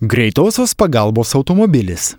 Greitosios pagalbos automobilis.